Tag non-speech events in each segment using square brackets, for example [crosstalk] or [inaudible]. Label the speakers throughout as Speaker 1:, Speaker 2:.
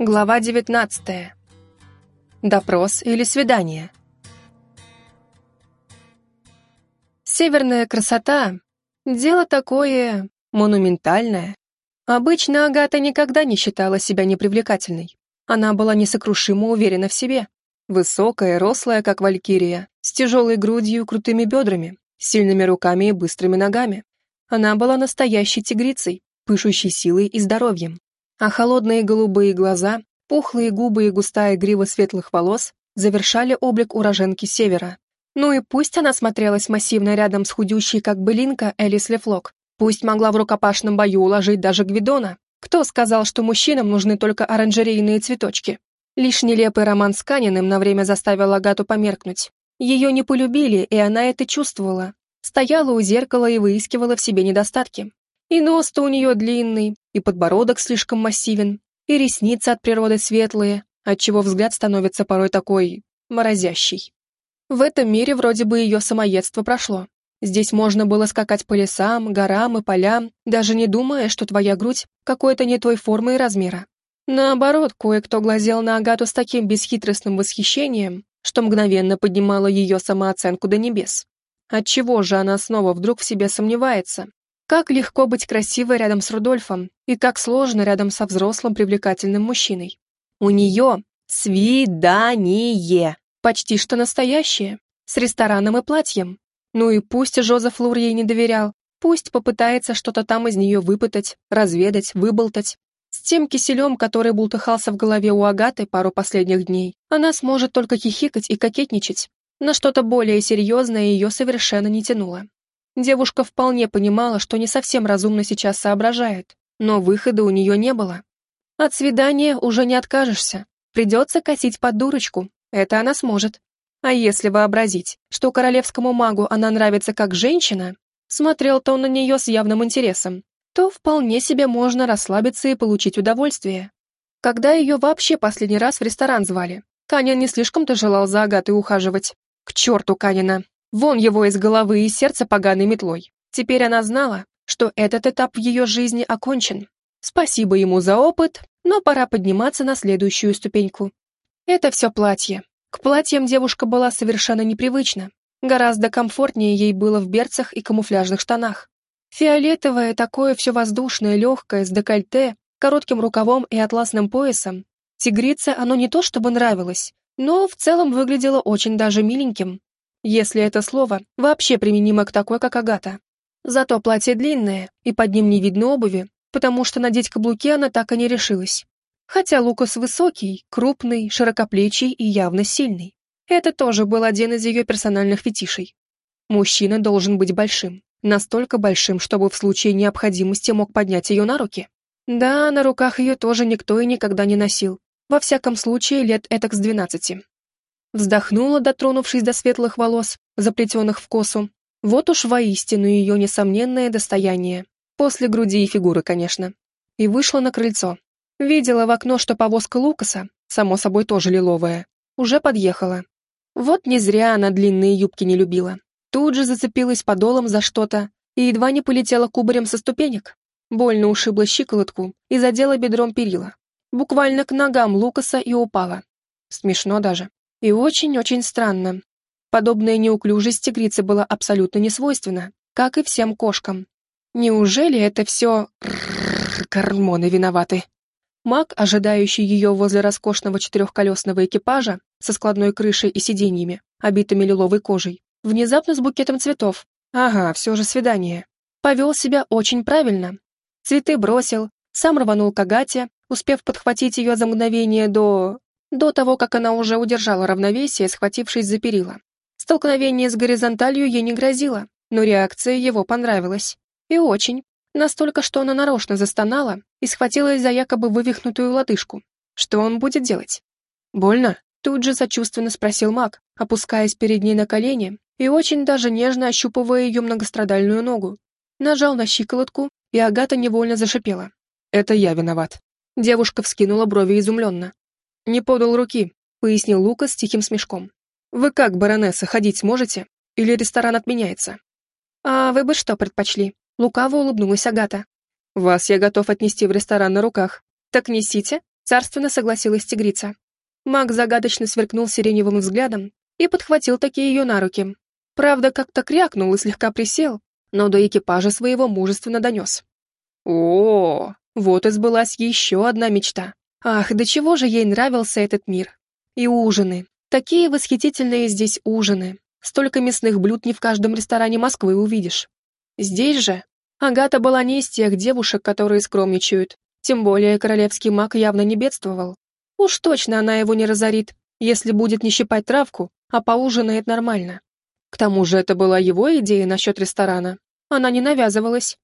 Speaker 1: Глава 19. Допрос или свидание. Северная красота — дело такое монументальное. Обычно Агата никогда не считала себя непривлекательной. Она была несокрушимо уверена в себе. Высокая, рослая, как валькирия, с тяжелой грудью крутыми бедрами, сильными руками и быстрыми ногами. Она была настоящей тигрицей, пышущей силой и здоровьем а холодные голубые глаза, пухлые губы и густая грива светлых волос завершали облик уроженки севера. Ну и пусть она смотрелась массивно рядом с худющей, как былинка, Элис Лефлок, пусть могла в рукопашном бою уложить даже Гвидона, кто сказал, что мужчинам нужны только оранжерейные цветочки? Лишь нелепый роман с Каниным на время заставил Агату померкнуть. Ее не полюбили, и она это чувствовала. Стояла у зеркала и выискивала в себе недостатки. И нос-то у нее длинный, и подбородок слишком массивен, и ресницы от природы светлые, отчего взгляд становится порой такой... морозящий. В этом мире вроде бы ее самоедство прошло. Здесь можно было скакать по лесам, горам и полям, даже не думая, что твоя грудь какой-то не той формы и размера. Наоборот, кое-кто глазел на Агату с таким бесхитростным восхищением, что мгновенно поднимало ее самооценку до небес. Отчего же она снова вдруг в себе сомневается, как легко быть красивой рядом с Рудольфом, и как сложно рядом со взрослым привлекательным мужчиной. У нее свидание, почти что настоящее, с рестораном и платьем. Ну и пусть Жозеф Лур ей не доверял, пусть попытается что-то там из нее выпытать, разведать, выболтать. С тем киселем, который бултыхался в голове у Агаты пару последних дней, она сможет только хихикать и кокетничать. На что-то более серьезное ее совершенно не тянуло. Девушка вполне понимала, что не совсем разумно сейчас соображает, но выхода у нее не было. От свидания уже не откажешься. Придется косить под дурочку. Это она сможет. А если вообразить, что королевскому магу она нравится как женщина, смотрел-то он на нее с явным интересом, то вполне себе можно расслабиться и получить удовольствие. Когда ее вообще последний раз в ресторан звали, Канин не слишком-то желал за Агатой ухаживать. К черту Канина! Вон его из головы и сердца поганой метлой. Теперь она знала, что этот этап в ее жизни окончен. Спасибо ему за опыт, но пора подниматься на следующую ступеньку. Это все платье. К платьям девушка была совершенно непривычна. Гораздо комфортнее ей было в берцах и камуфляжных штанах. Фиолетовое, такое все воздушное, легкое, с декольте, коротким рукавом и атласным поясом. Тигрице оно не то чтобы нравилось, но в целом выглядело очень даже миленьким если это слово вообще применимо к такой, как Агата. Зато платье длинное, и под ним не видно обуви, потому что надеть каблуки она так и не решилась. Хотя Лукас высокий, крупный, широкоплечий и явно сильный. Это тоже был один из ее персональных фетишей. Мужчина должен быть большим, настолько большим, чтобы в случае необходимости мог поднять ее на руки. Да, на руках ее тоже никто и никогда не носил. Во всяком случае, лет этак с двенадцати. Вздохнула, дотронувшись до светлых волос, заплетенных в косу. Вот уж воистину ее несомненное достояние. После груди и фигуры, конечно. И вышла на крыльцо. Видела в окно, что повозка Лукаса, само собой тоже лиловая, уже подъехала. Вот не зря она длинные юбки не любила. Тут же зацепилась подолом за что-то и едва не полетела кубарем со ступенек. Больно ушибла щиколотку и задела бедром перила. Буквально к ногам Лукаса и упала. Смешно даже. И очень-очень странно. Подобная неуклюжесть тигрицы была абсолютно несвойственна, как и всем кошкам. Неужели это все... гормоны виноваты? Маг, ожидающий ее возле роскошного четырехколесного экипажа со складной крышей и сиденьями, обитыми лиловой кожей, внезапно с букетом цветов. Ага, все же свидание. Повел себя очень правильно. Цветы бросил, сам рванул к Агате, успев подхватить ее за мгновение до до того, как она уже удержала равновесие, схватившись за перила. Столкновение с горизонталью ей не грозило, но реакция его понравилась. И очень. Настолько, что она нарочно застонала и схватилась за якобы вывихнутую лодыжку. Что он будет делать? «Больно?» Тут же сочувственно спросил маг, опускаясь перед ней на колени и очень даже нежно ощупывая ее многострадальную ногу. Нажал на щиколотку, и Агата невольно зашипела. «Это я виноват». Девушка вскинула брови изумленно. «Не подал руки», — пояснил Лука с тихим смешком. «Вы как, баронесса, ходить сможете? Или ресторан отменяется?» «А вы бы что предпочли?» Лукаво улыбнулась Агата. «Вас я готов отнести в ресторан на руках. Так несите. царственно согласилась тигрица. Маг загадочно сверкнул сиреневым взглядом и подхватил такие ее на руки. Правда, как-то крякнул и слегка присел, но до экипажа своего мужественно донес. О, вот и сбылась еще одна мечта. Ах, до чего же ей нравился этот мир. И ужины. Такие восхитительные здесь ужины. Столько мясных блюд не в каждом ресторане Москвы увидишь. Здесь же Агата была не из тех девушек, которые скромничают. Тем более королевский маг явно не бедствовал. Уж точно она его не разорит, если будет не щипать травку, а поужинает нормально. К тому же это была его идея насчет ресторана. Она не навязывалась.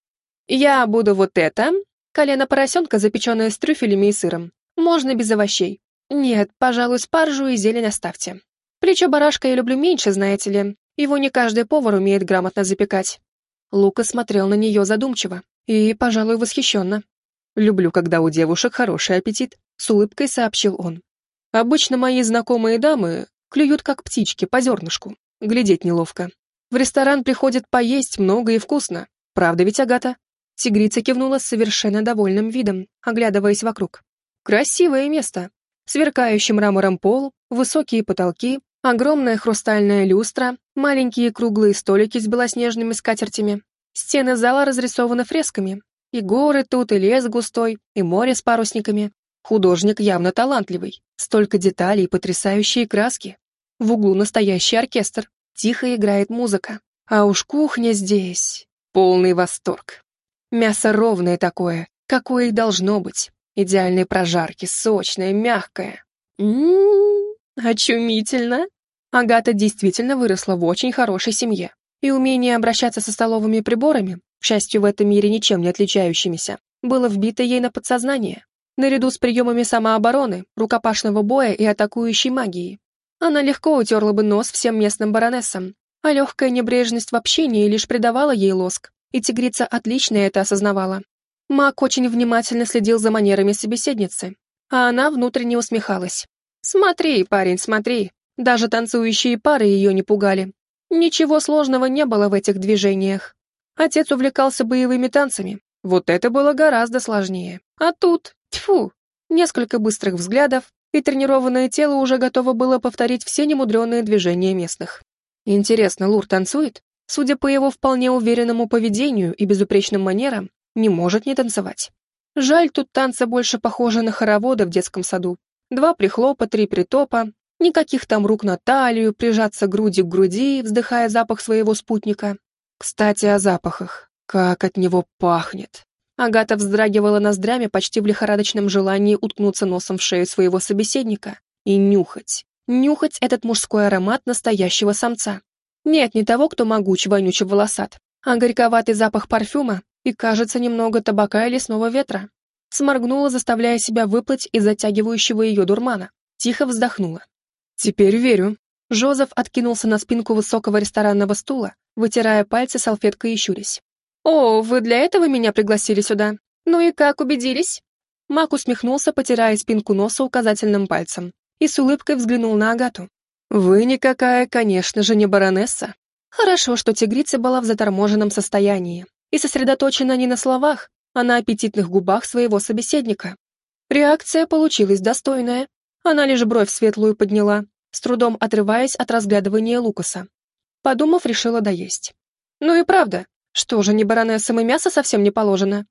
Speaker 1: «Я буду вот это...» Колено поросенка, запеченное с трюфелями и сыром. Можно без овощей. Нет, пожалуй, спаржу и зелень оставьте. Плечо барашка я люблю меньше, знаете ли. Его не каждый повар умеет грамотно запекать. Лука смотрел на нее задумчиво и, пожалуй, восхищенно. «Люблю, когда у девушек хороший аппетит», — с улыбкой сообщил он. «Обычно мои знакомые дамы клюют как птички по зернышку. Глядеть неловко. В ресторан приходят поесть много и вкусно. Правда ведь, Агата?» Тигрица кивнула с совершенно довольным видом, оглядываясь вокруг. «Красивое место. Сверкающий мрамором пол, высокие потолки, огромная хрустальная люстра, маленькие круглые столики с белоснежными скатертями. Стены зала разрисованы фресками. И горы тут, и лес густой, и море с парусниками. Художник явно талантливый. Столько деталей потрясающие краски. В углу настоящий оркестр. Тихо играет музыка. А уж кухня здесь. Полный восторг. Мясо ровное такое, какое и должно быть. Идеальной прожарки, сочное, мягкое. Ммм, очумительно. Агата действительно выросла в очень хорошей семье. И умение обращаться со столовыми приборами, к счастью, в этом мире ничем не отличающимися, было вбито ей на подсознание, наряду с приемами самообороны, рукопашного боя и атакующей магии. Она легко утерла бы нос всем местным баронессам, а легкая небрежность в общении лишь придавала ей лоск, и тигрица отлично это осознавала. Мак очень внимательно следил за манерами собеседницы, а она внутренне усмехалась. «Смотри, парень, смотри, даже танцующие пары ее не пугали. Ничего сложного не было в этих движениях. Отец увлекался боевыми танцами. Вот это было гораздо сложнее. А тут, тьфу, несколько быстрых взглядов, и тренированное тело уже готово было повторить все немудреные движения местных. Интересно, Лур танцует? Судя по его вполне уверенному поведению и безупречным манерам, не может не танцевать. Жаль, тут танцы больше похожи на хороводы в детском саду. Два прихлопа, три притопа, никаких там рук на талию, прижаться груди к груди, вздыхая запах своего спутника. Кстати, о запахах. Как от него пахнет. Агата вздрагивала ноздрями почти в лихорадочном желании уткнуться носом в шею своего собеседника и нюхать. Нюхать этот мужской аромат настоящего самца. Нет, не того, кто могуч, вонючий волосат, а горьковатый запах парфюма и, кажется, немного табака и лесного ветра. Сморгнула, заставляя себя выплыть из затягивающего ее дурмана. Тихо вздохнула. «Теперь верю». Жозеф откинулся на спинку высокого ресторанного стула, вытирая пальцы салфеткой и щурясь. «О, вы для этого меня пригласили сюда? Ну и как, убедились?» Мак усмехнулся, потирая спинку носа указательным пальцем, и с улыбкой взглянул на Агату. «Вы никакая, конечно же, не баронесса. Хорошо, что тигрица была в заторможенном состоянии и сосредоточена не на словах, а на аппетитных губах своего собеседника. Реакция получилась достойная. Она лишь бровь светлую подняла, с трудом отрываясь от разглядывания Лукаса. Подумав, решила доесть. Ну и правда, что же, не баронессам и мясо совсем не положено?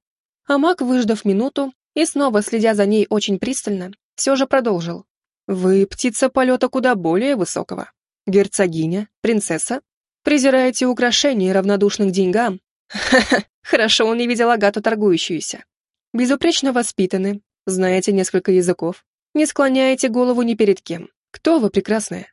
Speaker 1: А маг, выждав минуту и снова следя за ней очень пристально, все же продолжил. Вы птица полета куда более высокого. Герцогиня, принцесса. Презираете украшения равнодушных деньгам. [laughs] Хорошо он не видел Агату торгующуюся. Безупречно воспитаны, знаете несколько языков. Не склоняете голову ни перед кем. Кто вы, прекрасная?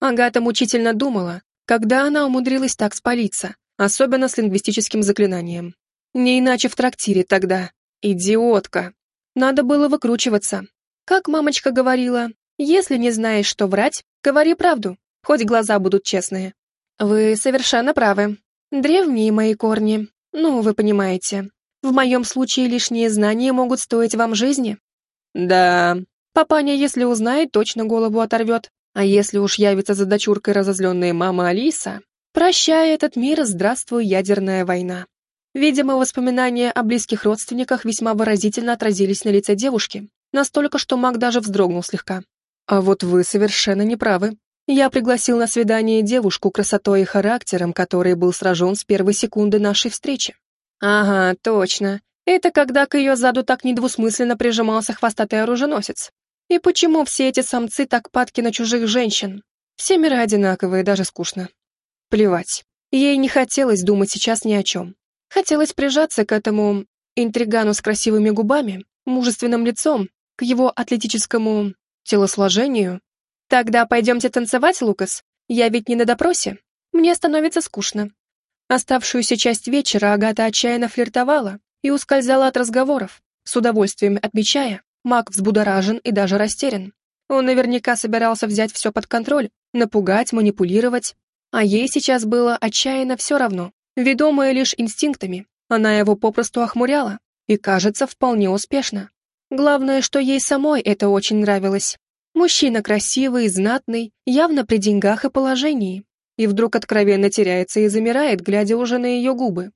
Speaker 1: Агата мучительно думала, когда она умудрилась так спалиться, особенно с лингвистическим заклинанием. Не иначе в трактире тогда. Идиотка. Надо было выкручиваться. Как мамочка говорила, если не знаешь, что врать, говори правду, хоть глаза будут честные. Вы совершенно правы. Древние мои корни. Ну, вы понимаете. В моем случае лишние знания могут стоить вам жизни. Да. Папаня, если узнает, точно голову оторвет. А если уж явится за дочуркой разозленная мама Алиса, прощай этот мир, здравствуй, ядерная война. Видимо, воспоминания о близких родственниках весьма выразительно отразились на лице девушки, Настолько, что маг даже вздрогнул слегка. А вот вы совершенно не правы. Я пригласил на свидание девушку красотой и характером, который был сражен с первой секунды нашей встречи. Ага, точно. Это когда к ее заду так недвусмысленно прижимался хвостатый оруженосец. И почему все эти самцы так падки на чужих женщин? Все миры одинаковые, даже скучно. Плевать. Ей не хотелось думать сейчас ни о чем. Хотелось прижаться к этому интригану с красивыми губами, мужественным лицом, к его атлетическому телосложению. Тогда пойдемте танцевать, Лукас. Я ведь не на допросе. Мне становится скучно. Оставшуюся часть вечера Агата отчаянно флиртовала и ускользала от разговоров, с удовольствием отмечая, маг взбудоражен и даже растерян. Он наверняка собирался взять все под контроль, напугать, манипулировать, а ей сейчас было отчаянно все равно. Ведомая лишь инстинктами, она его попросту охмуряла, и, кажется, вполне успешно. Главное, что ей самой это очень нравилось. Мужчина красивый, знатный, явно при деньгах и положении. И вдруг откровенно теряется и замирает, глядя уже на ее губы.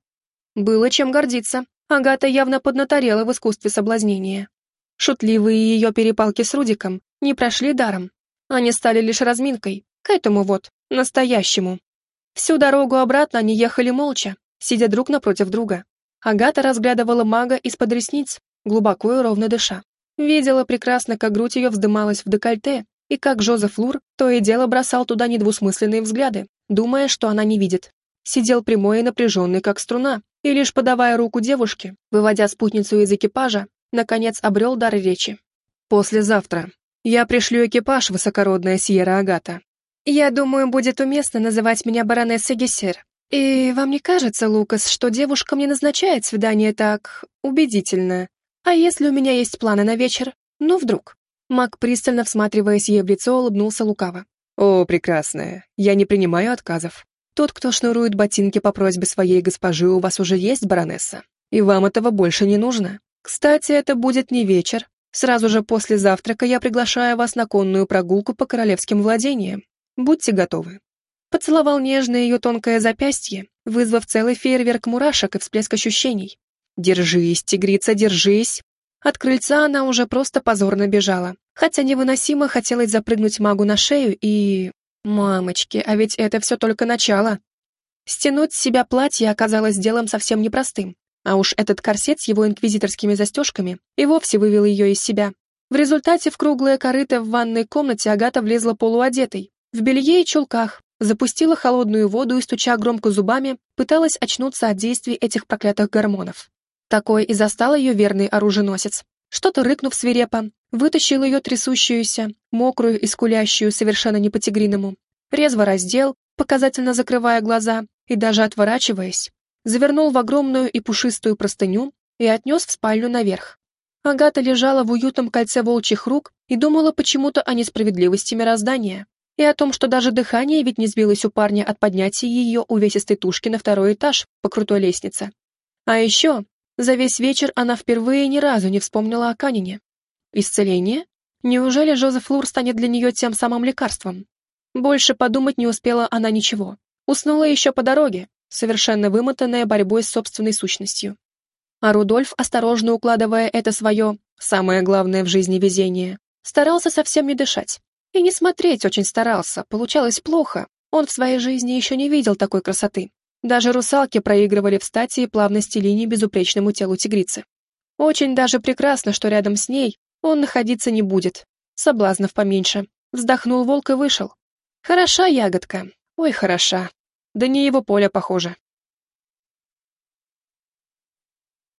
Speaker 1: Было чем гордиться. Агата явно поднаторела в искусстве соблазнения. Шутливые ее перепалки с Рудиком не прошли даром. Они стали лишь разминкой, к этому вот, настоящему. Всю дорогу обратно они ехали молча, сидя друг напротив друга. Агата разглядывала мага из-под ресниц, глубоко и ровно дыша. Видела прекрасно, как грудь ее вздымалась в декольте, и как Жозеф Лур то и дело бросал туда недвусмысленные взгляды, думая, что она не видит. Сидел прямой и напряженный, как струна, и лишь подавая руку девушке, выводя спутницу из экипажа, наконец обрел дар речи. «Послезавтра. Я пришлю экипаж, высокородная Сьерра Агата. Я думаю, будет уместно называть меня баронессой Гессер. И вам не кажется, Лукас, что девушка мне назначает свидание так убедительно? А если у меня есть планы на вечер? Ну, вдруг?» Мак, пристально всматриваясь ей в лицо, улыбнулся лукаво. «О, прекрасная, я не принимаю отказов. Тот, кто шнурует ботинки по просьбе своей госпожи, у вас уже есть, баронесса, и вам этого больше не нужно. Кстати, это будет не вечер. Сразу же после завтрака я приглашаю вас на конную прогулку по королевским владениям. Будьте готовы». Поцеловал нежно ее тонкое запястье, вызвав целый фейерверк мурашек и всплеск ощущений. «Держись, тигрица, держись!» От крыльца она уже просто позорно бежала, хотя невыносимо хотелось запрыгнуть магу на шею и... Мамочки, а ведь это все только начало. Стянуть с себя платье оказалось делом совсем непростым, а уж этот корсет с его инквизиторскими застежками и вовсе вывел ее из себя. В результате в круглое корыто в ванной комнате Агата влезла полуодетой, в белье и чулках, запустила холодную воду и, стуча громко зубами, пыталась очнуться от действий этих проклятых гормонов. Такой и застал ее верный оруженосец. Что-то рыкнув свирепо, вытащил ее трясущуюся, мокрую и скулящую совершенно не по-тигриному, резво раздел, показательно закрывая глаза и даже отворачиваясь, завернул в огромную и пушистую простыню и отнес в спальню наверх. Агата лежала в уютном кольце волчьих рук и думала почему-то о несправедливости мироздания и о том, что даже дыхание ведь не сбилось у парня от поднятия ее увесистой тушки на второй этаж по крутой лестнице. А еще за весь вечер она впервые ни разу не вспомнила о Канине. Исцеление? Неужели Жозеф Лур станет для нее тем самым лекарством? Больше подумать не успела она ничего. Уснула еще по дороге, совершенно вымотанная борьбой с собственной сущностью. А Рудольф, осторожно укладывая это свое, самое главное в жизни везение, старался совсем не дышать. И не смотреть очень старался, получалось плохо. Он в своей жизни еще не видел такой красоты. Даже русалки проигрывали в стати и плавности линий безупречному телу тигрицы. Очень даже прекрасно, что рядом с ней он находиться не будет. Соблазнов поменьше. Вздохнул волк и вышел. Хороша ягодка. Ой, хороша. Да не его поле похоже.